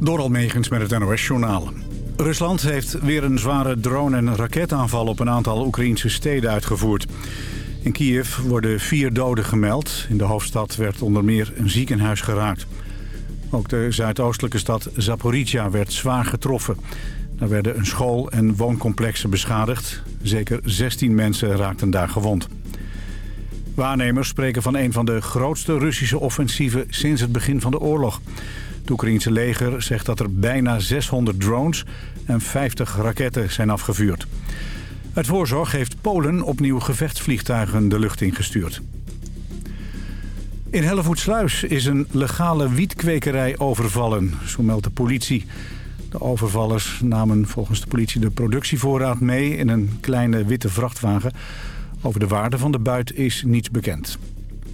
Door Megens met het NOS-journaal. Rusland heeft weer een zware drone- en raketaanval op een aantal Oekraïnse steden uitgevoerd. In Kiev worden vier doden gemeld. In de hoofdstad werd onder meer een ziekenhuis geraakt. Ook de zuidoostelijke stad Zaporizhia werd zwaar getroffen. Daar werden een school en wooncomplexen beschadigd. Zeker 16 mensen raakten daar gewond. Waarnemers spreken van een van de grootste Russische offensieven sinds het begin van de oorlog. Het Oekraïense leger zegt dat er bijna 600 drones en 50 raketten zijn afgevuurd. Uit voorzorg heeft Polen opnieuw gevechtsvliegtuigen de lucht ingestuurd. In Hellevoetsluis is een legale wietkwekerij overvallen, zo meldt de politie. De overvallers namen volgens de politie de productievoorraad mee in een kleine witte vrachtwagen. Over de waarde van de buit is niets bekend.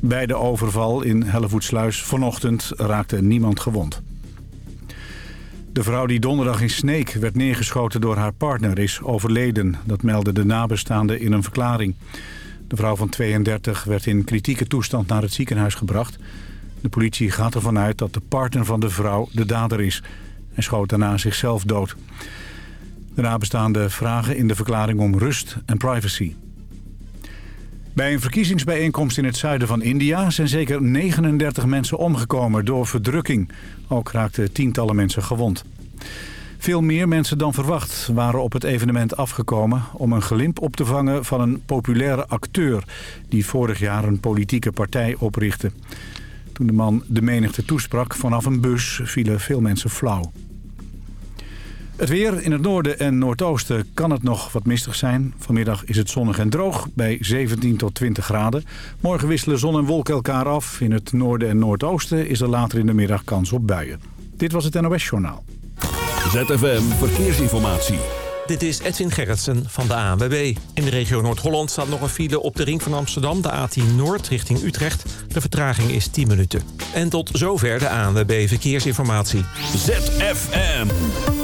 Bij de overval in Hellevoetsluis vanochtend raakte niemand gewond. De vrouw die donderdag in Sneek werd neergeschoten door haar partner is overleden. Dat meldden de nabestaanden in een verklaring. De vrouw van 32 werd in kritieke toestand naar het ziekenhuis gebracht. De politie gaat ervan uit dat de partner van de vrouw de dader is. en schoot daarna zichzelf dood. De nabestaanden vragen in de verklaring om rust en privacy. Bij een verkiezingsbijeenkomst in het zuiden van India zijn zeker 39 mensen omgekomen door verdrukking. Ook raakten tientallen mensen gewond. Veel meer mensen dan verwacht waren op het evenement afgekomen... om een glimp op te vangen van een populaire acteur... die vorig jaar een politieke partij oprichtte. Toen de man de menigte toesprak vanaf een bus vielen veel mensen flauw. Het weer in het noorden en noordoosten kan het nog wat mistig zijn. Vanmiddag is het zonnig en droog bij 17 tot 20 graden. Morgen wisselen zon en wolken elkaar af. In het noorden en noordoosten is er later in de middag kans op buien. Dit was het NOS Journaal. ZFM Verkeersinformatie. Dit is Edwin Gerritsen van de ANWB. In de regio Noord-Holland staat nog een file op de ring van Amsterdam... de A10 Noord richting Utrecht. De vertraging is 10 minuten. En tot zover de ANWB Verkeersinformatie. ZFM.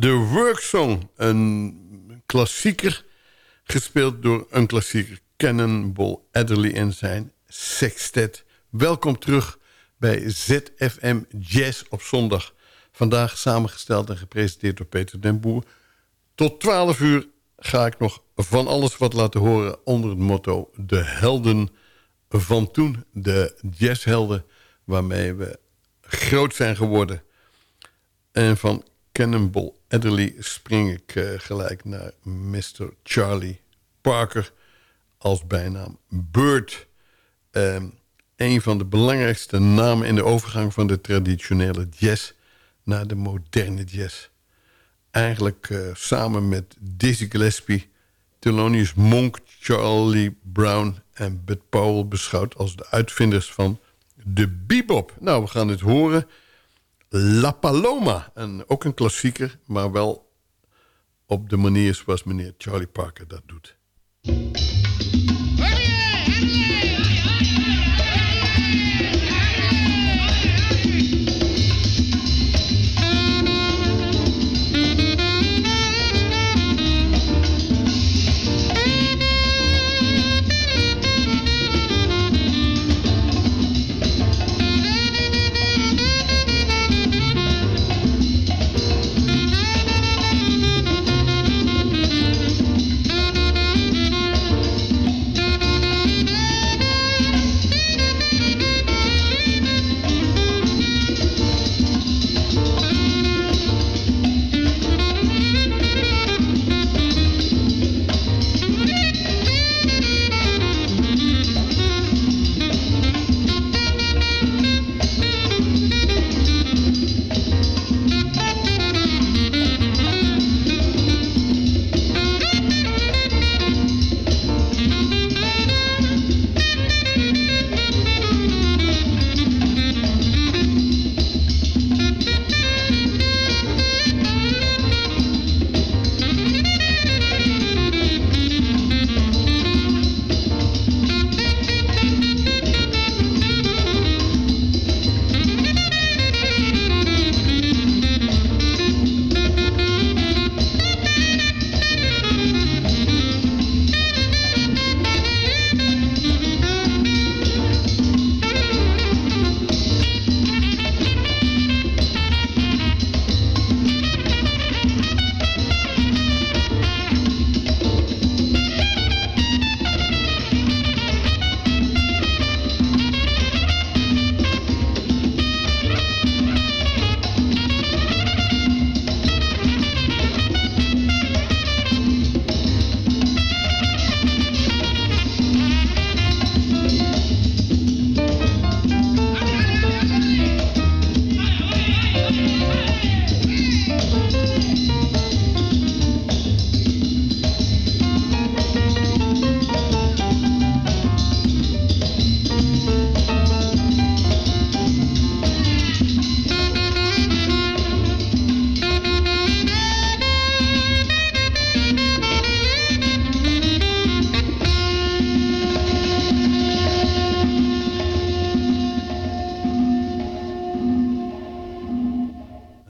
Song, een klassieker gespeeld door een klassieker Cannonball Adderley en zijn sextet. Welkom terug bij ZFM Jazz op zondag. Vandaag samengesteld en gepresenteerd door Peter den Boer. Tot 12 uur ga ik nog van alles wat laten horen onder het motto... de helden van toen, de jazzhelden waarmee we groot zijn geworden. En van Cannonball Adderley spring ik uh, gelijk naar Mr. Charlie Parker als bijnaam Bird. Uh, een van de belangrijkste namen in de overgang van de traditionele jazz naar de moderne jazz. Eigenlijk uh, samen met Dizzy Gillespie, Thelonious Monk, Charlie Brown en Bud Powell beschouwd als de uitvinders van de bebop. Nou, we gaan het horen... La Paloma. En ook een klassieker, maar wel op de manier zoals meneer Charlie Parker dat doet.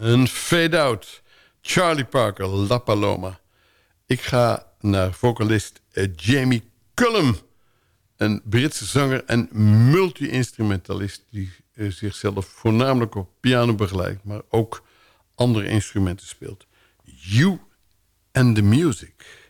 Fade Out, Charlie Parker, La Paloma. Ik ga naar vocalist eh, Jamie Cullum. Een Britse zanger en multi-instrumentalist... die eh, zichzelf voornamelijk op piano begeleidt... maar ook andere instrumenten speelt. You and the Music.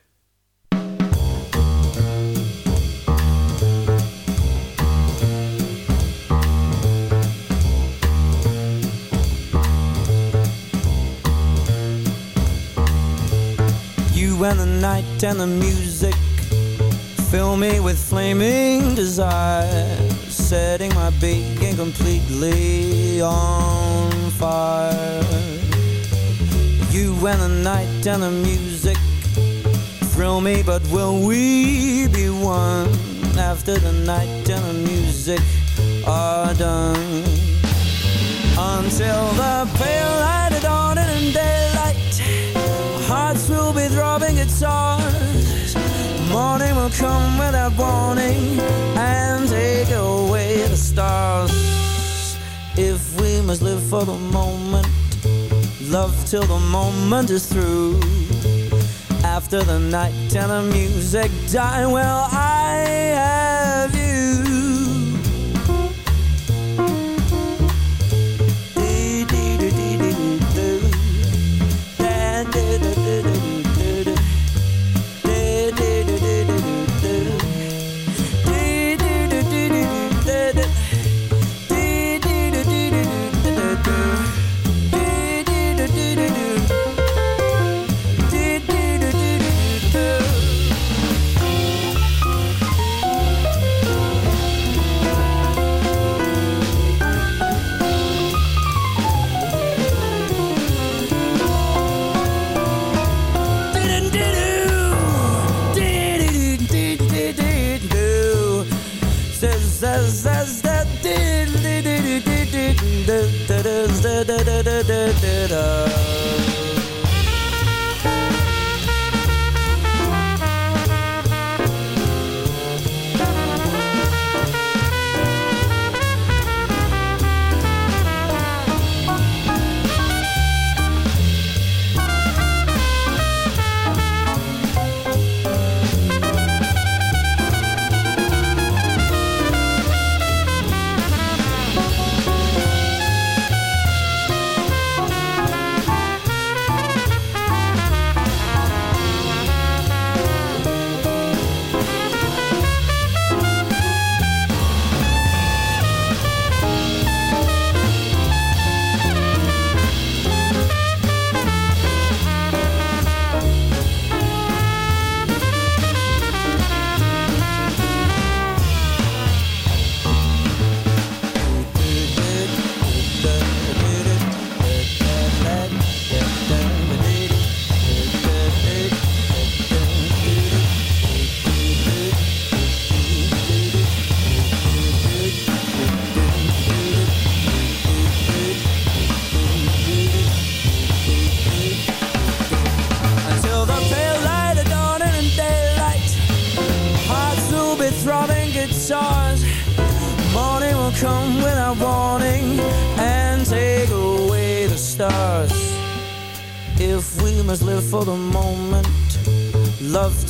And the night and the music fill me with flaming desire, setting my being completely on fire. You and the night and the music thrill me, but will we be one after the night and the music are done? Until the pale light of dawn and daylight, will be throbbing guitars. Morning will come without warning and take away the stars. If we must live for the moment, love till the moment is through. After the night and the music die, well, I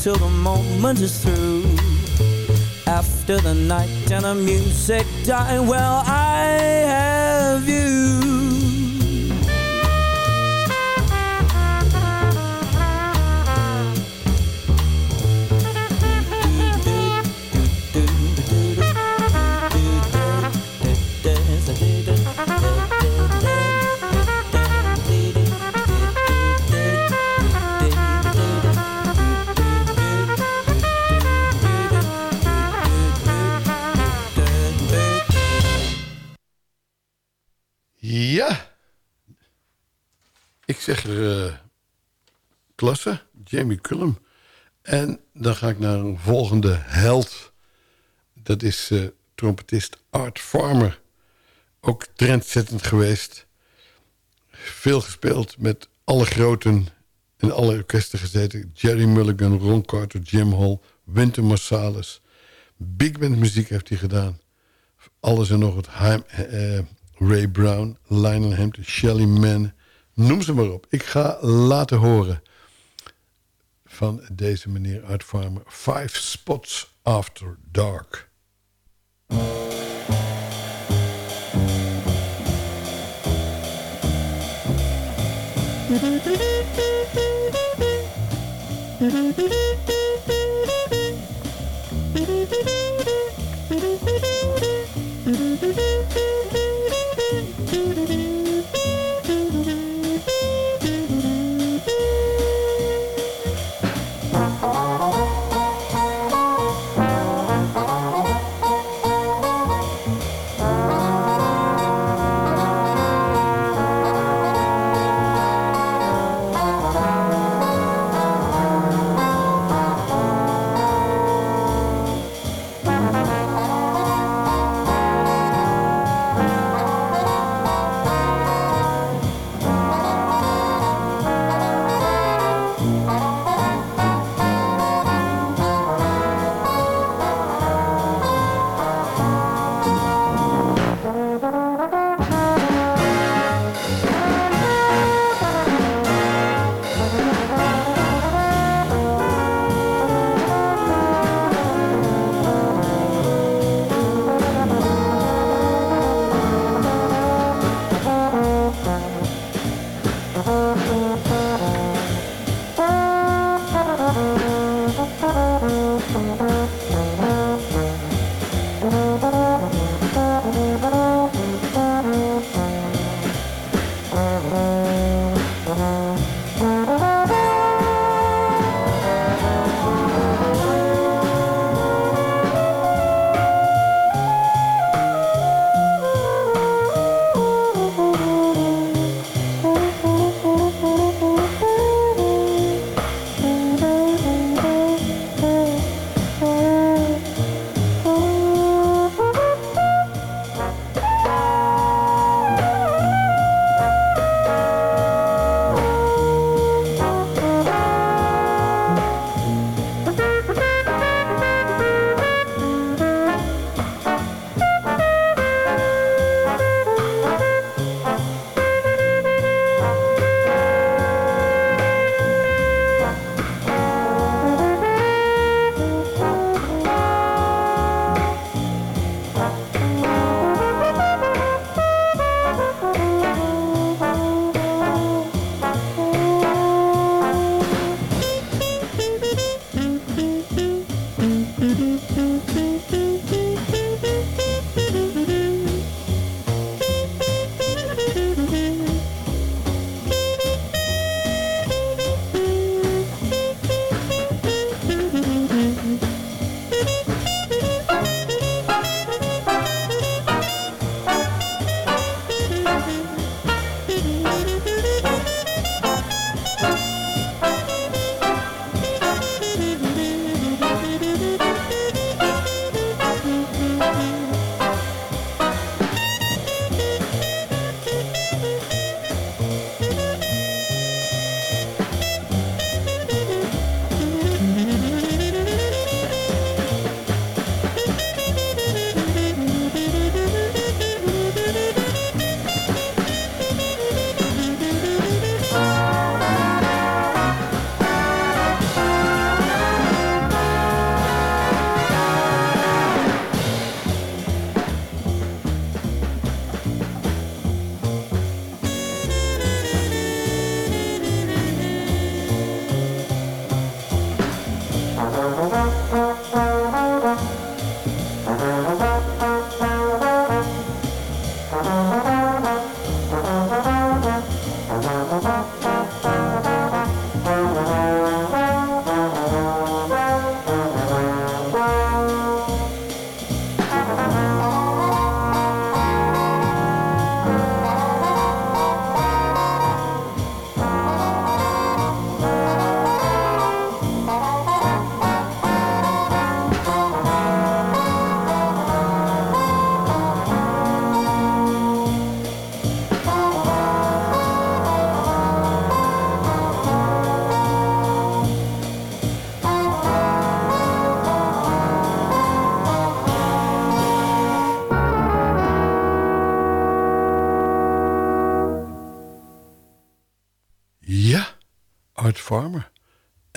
till the moment is through. After the night and the music die, well, I have you. Zeg uh, klasse, Jamie Cullum. En dan ga ik naar een volgende held. Dat is uh, trompetist Art Farmer. Ook trendzettend geweest. Veel gespeeld met alle groten en alle orkesten gezeten. Jerry Mulligan, Ron Carter, Jim Hall, Winter Marsalis. Big band muziek heeft hij gedaan. Alles en nog wat. Uh, Ray Brown, Lionel Hampton, Shelly Mann, Noem ze maar op. Ik ga laten horen van deze meneer Art Farmer. Five Spots After Dark.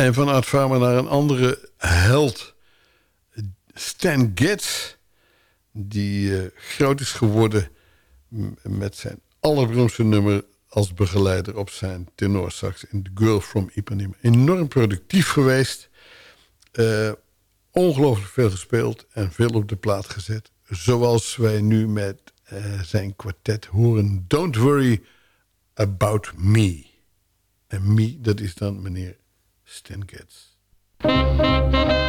En van Art Farmer naar een andere held. Stan Getz. Die uh, groot is geworden met zijn allerberoemdste nummer als begeleider op zijn tenorsax in The Girl from Ipanema. Enorm productief geweest. Uh, ongelooflijk veel gespeeld en veel op de plaat gezet. Zoals wij nu met uh, zijn kwartet horen. Don't worry about me. En me, dat is dan meneer Stinkets. Kids.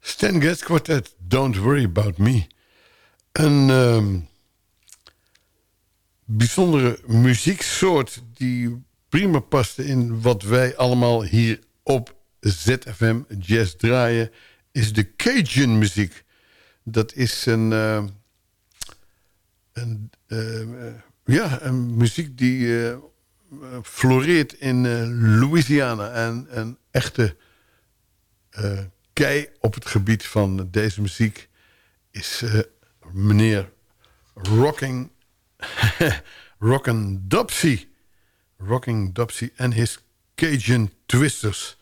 Stan Getz. Quartet, Don't Worry About Me. Een ehm, bijzondere muzieksoort die prima paste in wat wij allemaal hier op ZFM Jazz draaien... is de Cajun muziek. Dat is een, uh, een uh, ja, een muziek die uh, floreert in Louisiana. En een echte kei op het gebied van deze muziek is meneer Rocking, Rockin' Dopsy. Rocking Dopsy en his Cajun Twisters.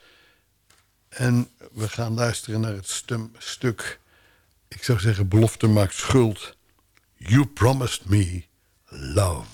En we gaan luisteren naar het stum, stuk... ik zou zeggen, belofte maakt schuld. You promised me love.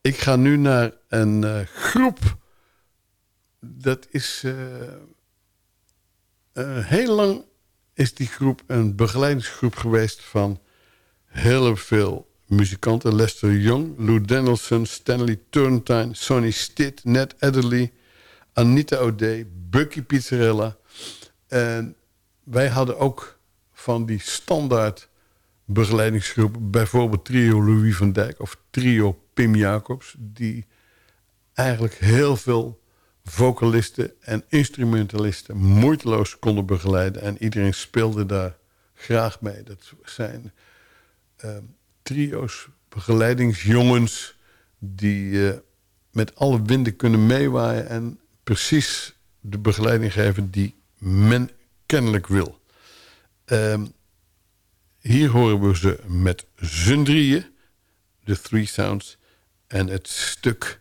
Ik ga nu naar een uh, groep. Dat is... Uh, uh, heel lang is die groep een begeleidingsgroep geweest... van heel veel muzikanten. Lester Young, Lou Danielson, Stanley Turntine... Sonny Stitt, Ned Adderley, Anita O'Day... Bucky Pizzarella. En wij hadden ook van die standaard begeleidingsgroep. Bijvoorbeeld trio Louis van Dijk of trio Pim Jacobs. Die eigenlijk heel veel vocalisten en instrumentalisten moeiteloos konden begeleiden. En iedereen speelde daar graag mee. Dat zijn ehm, trio's, begeleidingsjongens... die eh, met alle winden kunnen meewaaien... en precies de begeleiding geven die men kennelijk wil. Ehm, hier horen we ze met z'n drieën, de Three Sounds. En het stuk,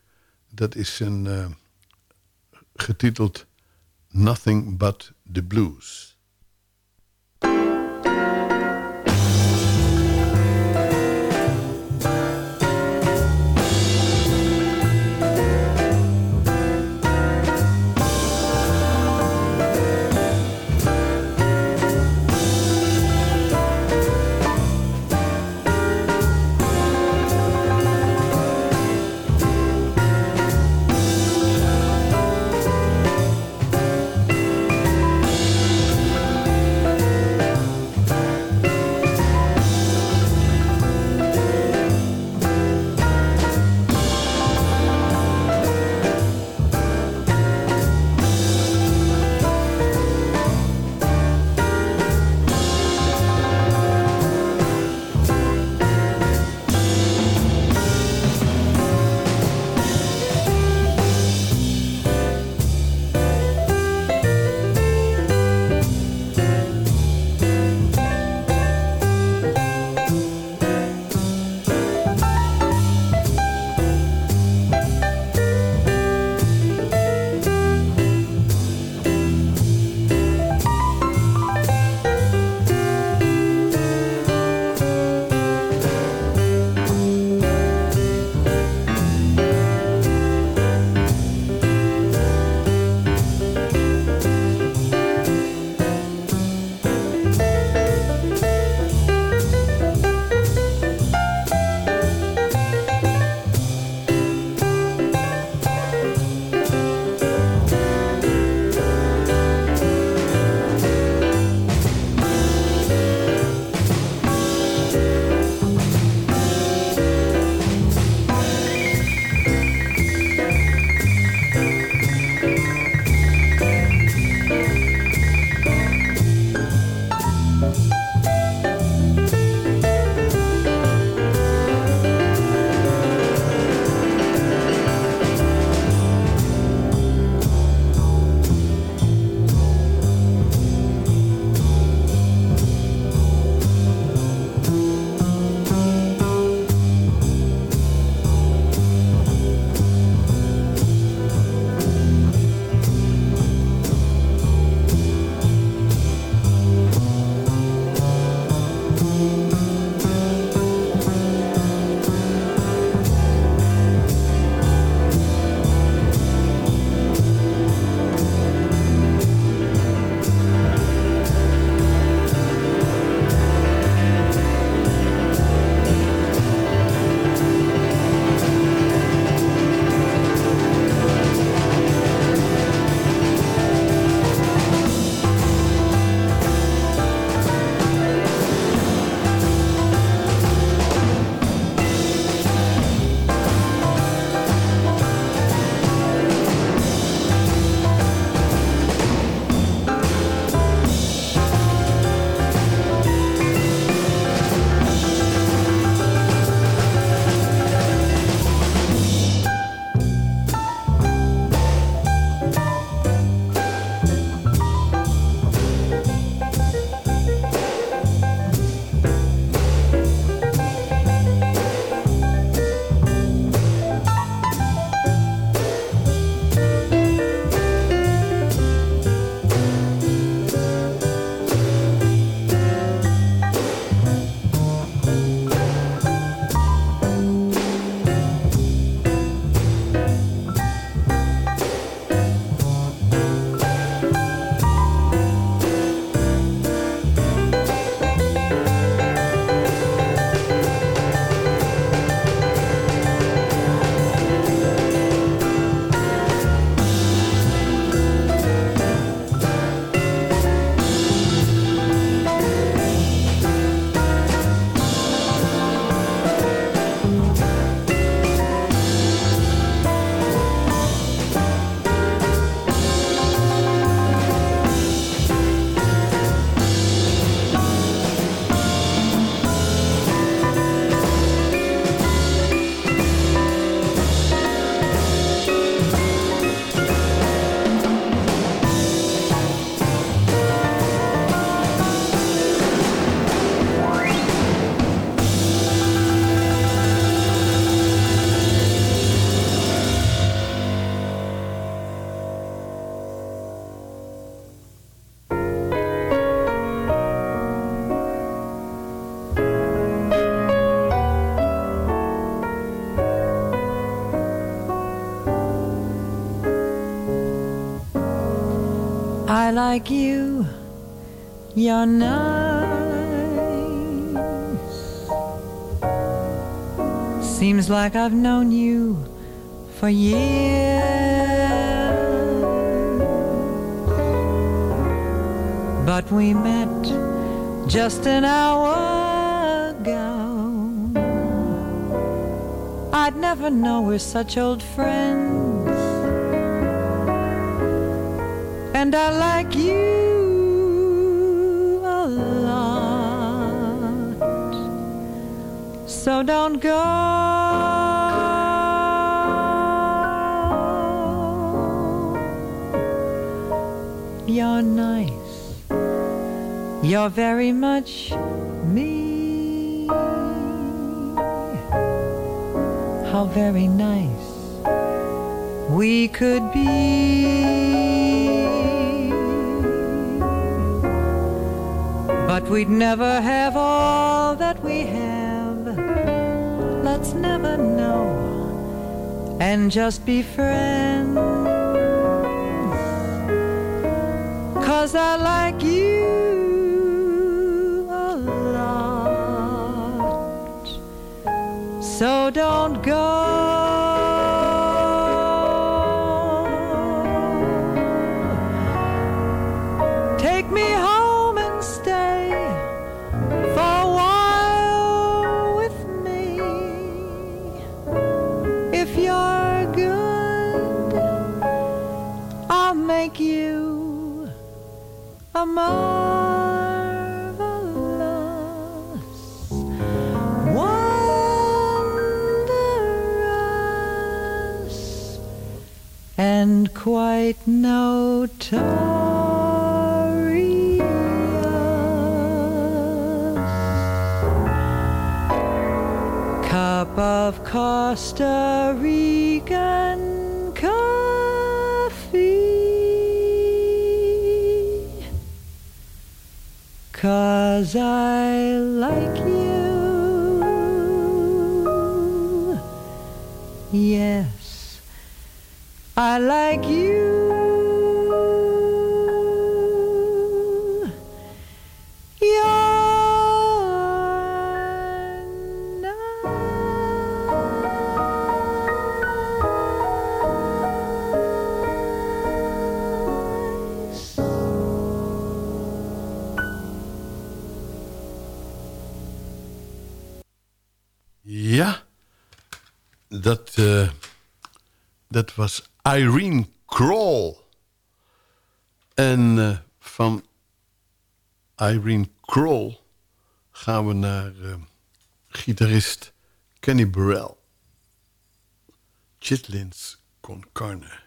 dat is een, uh, getiteld Nothing But The Blues. Like you, you're nice. Seems like I've known you for years. But we met just an hour ago. I'd never know we're such old friends. And I like you a lot. So don't go. You're nice. You're very much me. How very nice we could be. But we'd never have all that we have. Let's never know and just be friends. Cause I like you a lot. So don't go. Marvelous, wondrous, and quite notorious. Cup of Costa Rican Cause I like you. Yes, I like you. Dat, eh, dat was Irene Kroll. En eh, van Irene Kroll gaan we naar eh, gitarist Kenny Burrell. Chitlins con carne.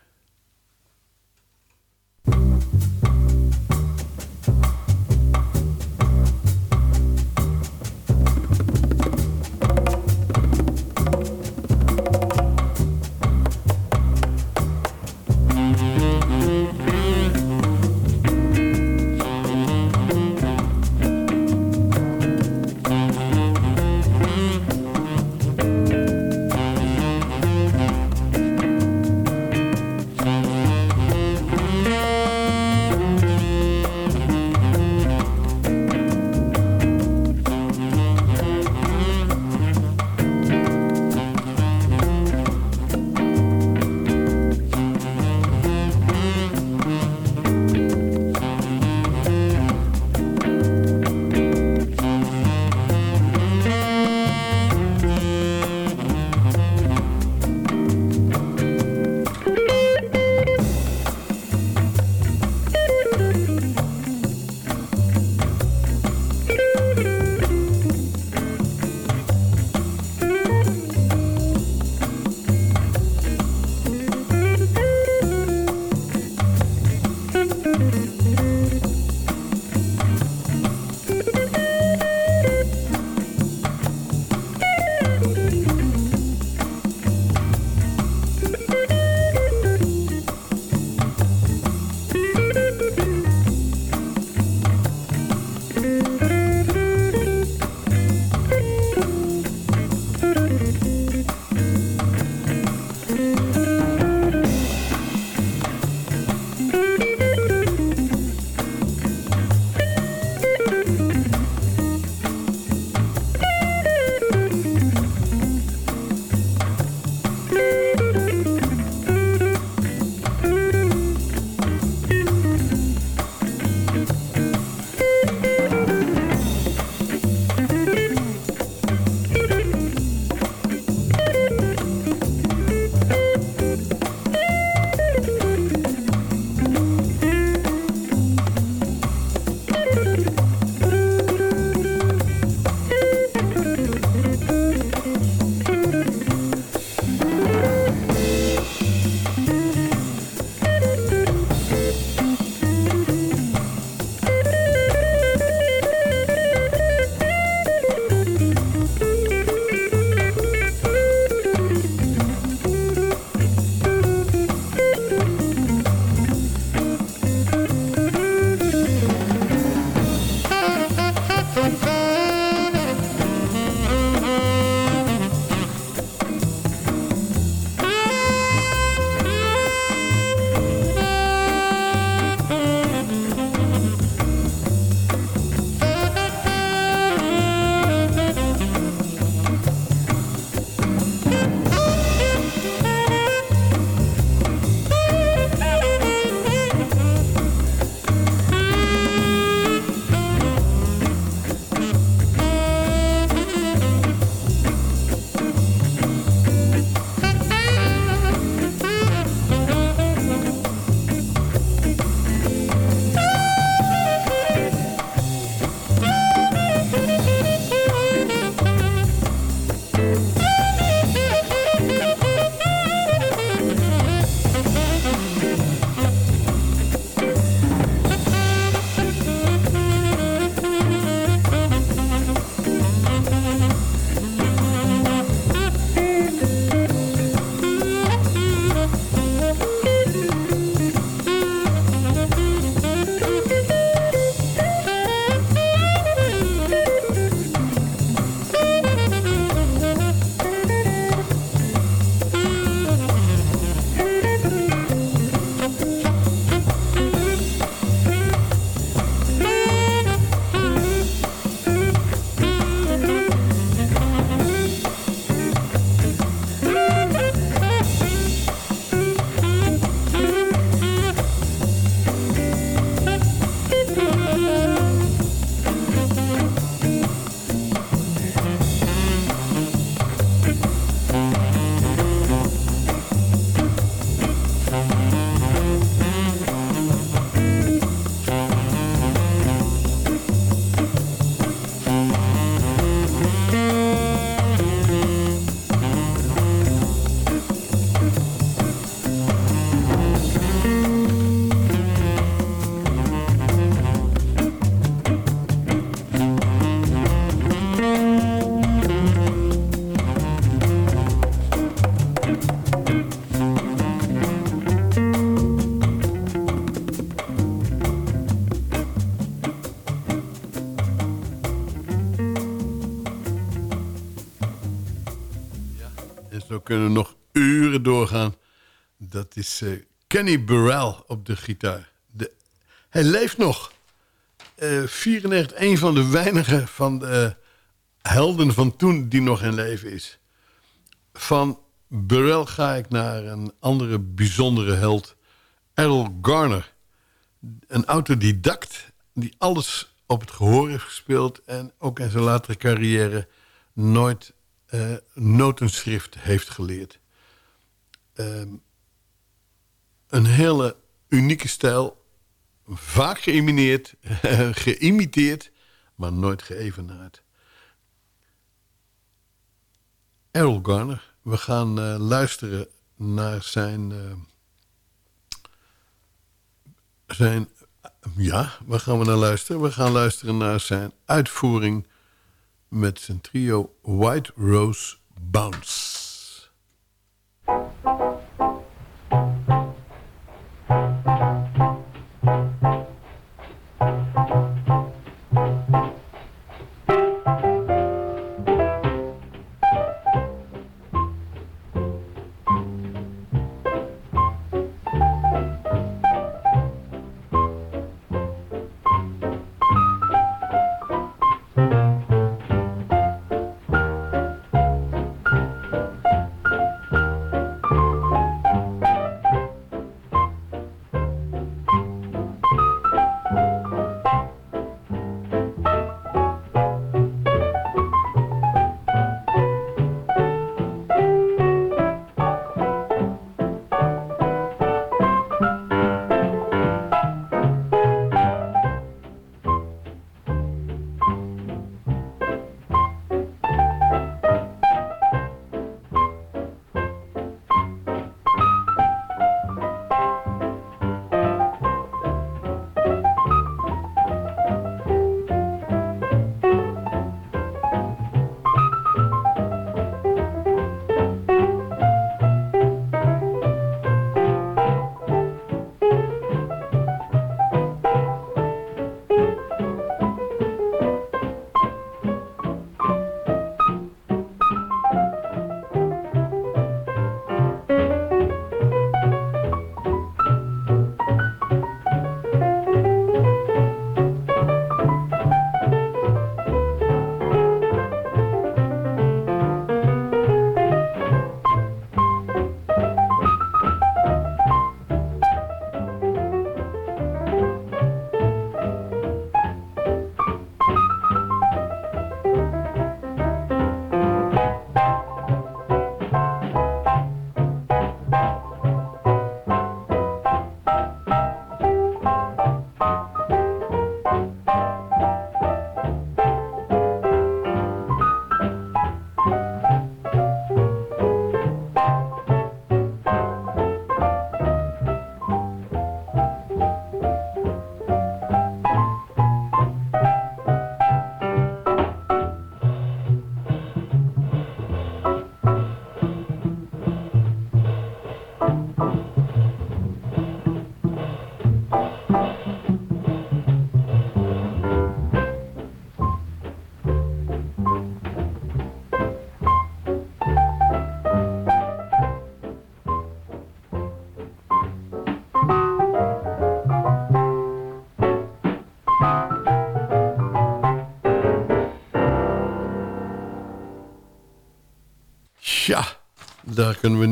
Is uh, Kenny Burrell op de gitaar. De, hij leeft nog. Uh, 94, een van de weinigen van de helden van toen die nog in leven is. Van Burrell ga ik naar een andere bijzondere held. Errol Garner. Een autodidact die alles op het gehoor heeft gespeeld... en ook in zijn latere carrière nooit uh, notenschrift heeft geleerd. Uh, een hele unieke stijl. Vaak geïmineerd, geïmiteerd, maar nooit geëvenaard. Errol Garner. We gaan uh, luisteren naar zijn... Uh, zijn... Ja, waar gaan we naar luisteren? We gaan luisteren naar zijn uitvoering met zijn trio White Rose Bounce.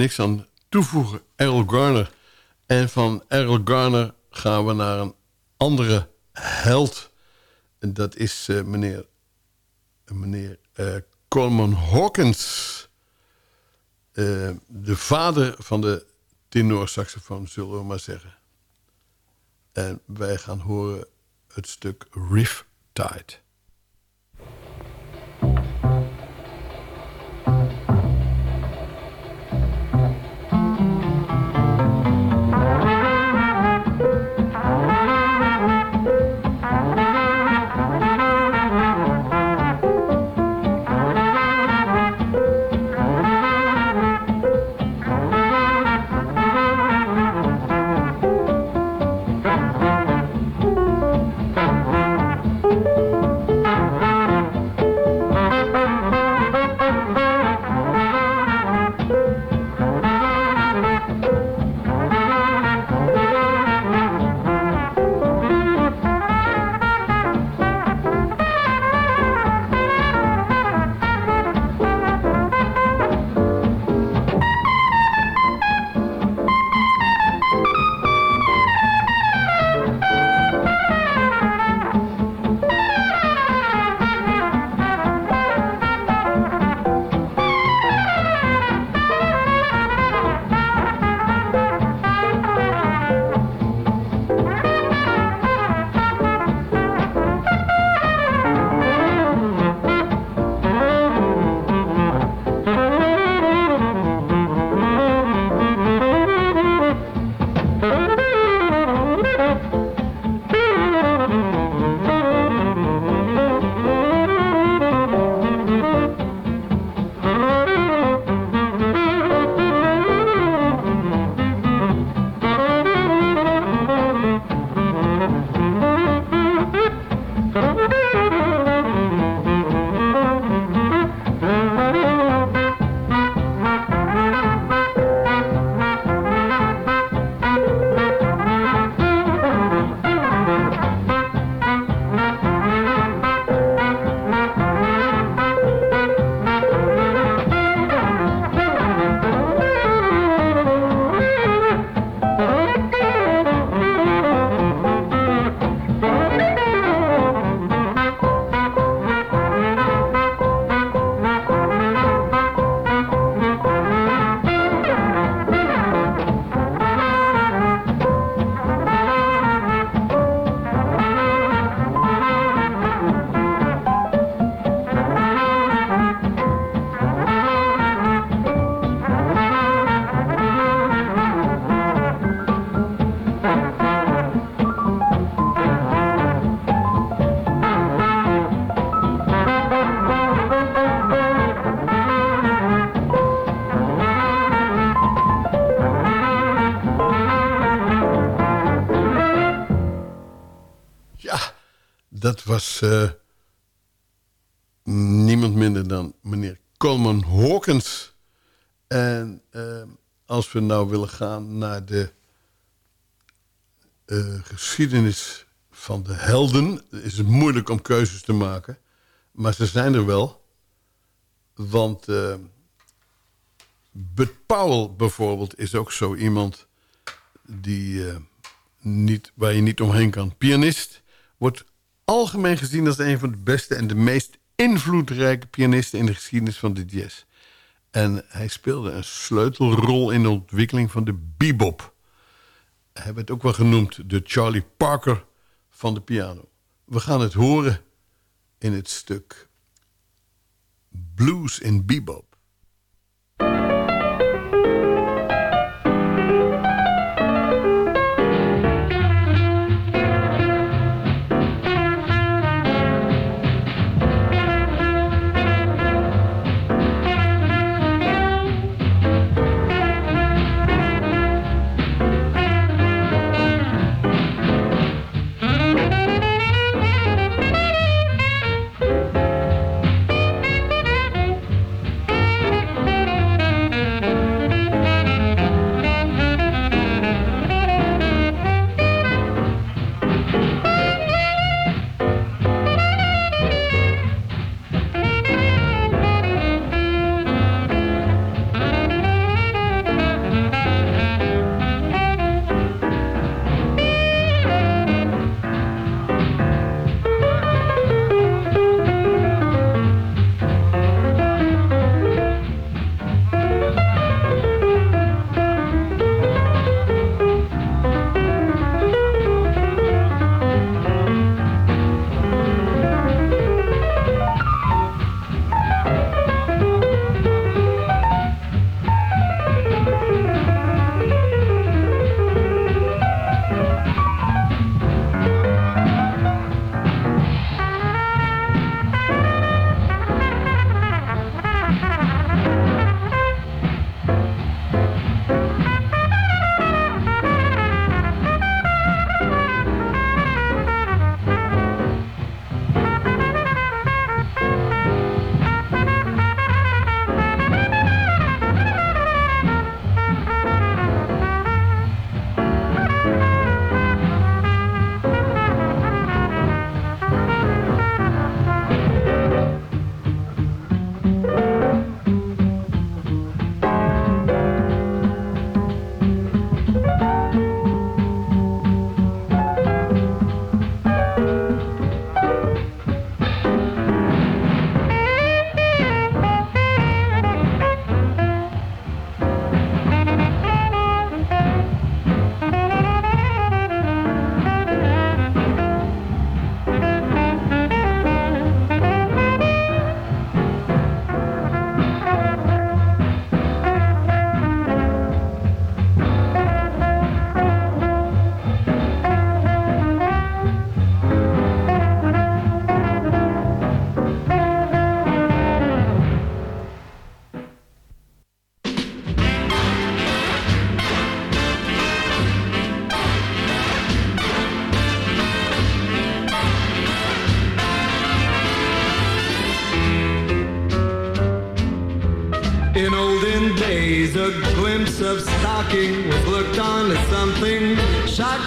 Niks aan toevoegen. Errol Garner. En van Errol Garner gaan we naar een andere held. En dat is uh, meneer, meneer uh, Coleman Hawkins. Uh, de vader van de tenorsaxofoon, zullen we maar zeggen. En wij gaan horen het stuk Riff Tide. Was uh, niemand minder dan meneer Coleman Hawkins. En uh, als we nou willen gaan naar de uh, geschiedenis van de helden... is het moeilijk om keuzes te maken. Maar ze zijn er wel. Want Bud Powell bijvoorbeeld is ook zo iemand... Die, niet, waar je niet omheen kan. Pianist wordt algemeen gezien als een van de beste... en de meest invloedrijke pianisten in de geschiedenis van de jazz. En hij speelde een sleutelrol in de ontwikkeling van de bebop. Hij werd ook wel genoemd de Charlie Parker van de piano. We gaan het horen in het stuk Blues in Bebop.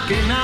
que nada.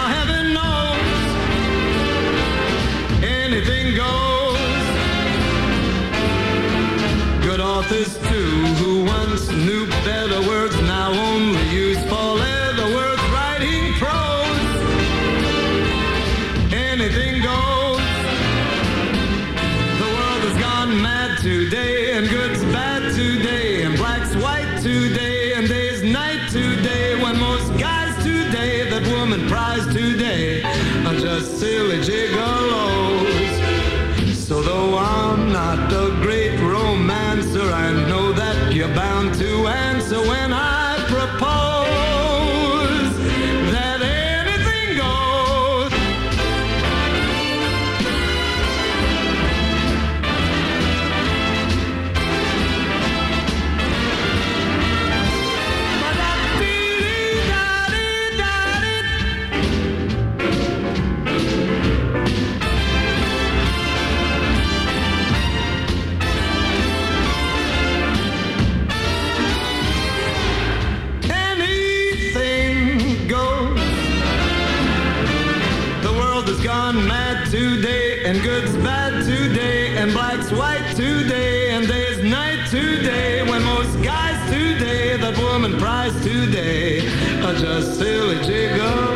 And black's white today, and day's night today. When most guys today, that woman prize today, are just silly gigolos.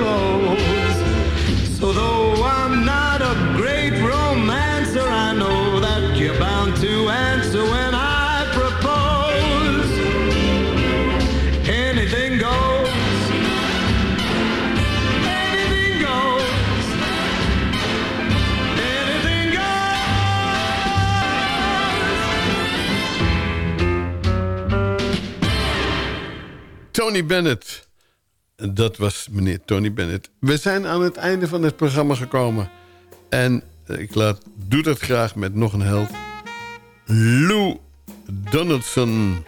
Tony Bennett. Dat was meneer Tony Bennett. We zijn aan het einde van het programma gekomen. En ik laat, doe dat graag met nog een held. Lou Donaldson.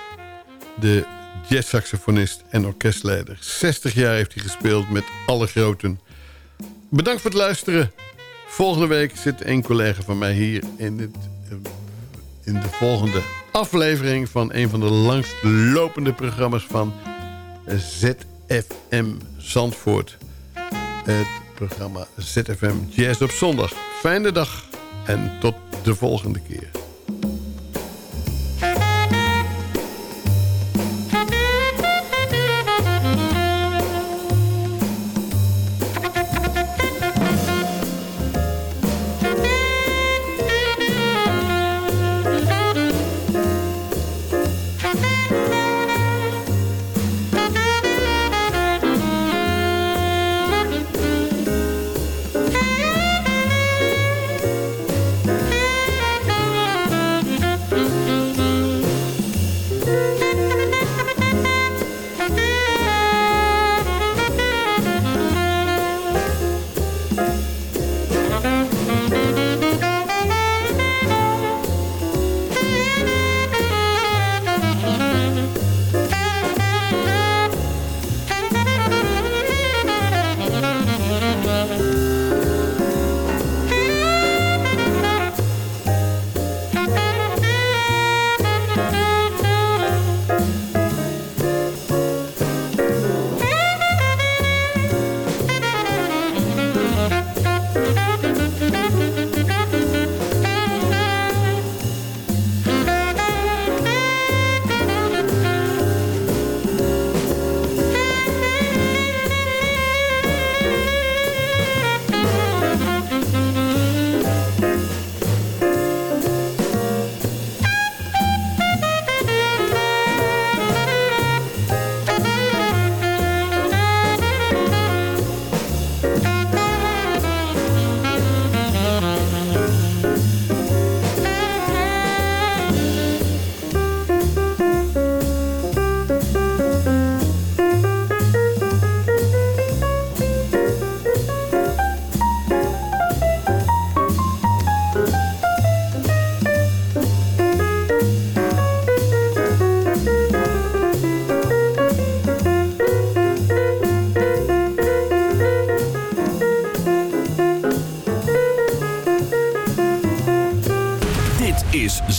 De jazzsaxofonist en orkestleider. 60 jaar heeft hij gespeeld met alle groten. Bedankt voor het luisteren. Volgende week zit een collega van mij hier in, het, in de volgende aflevering... van een van de langstlopende programma's van ZFM Zandvoort. Het programma ZFM Jazz op zondag. Fijne dag en tot de volgende keer.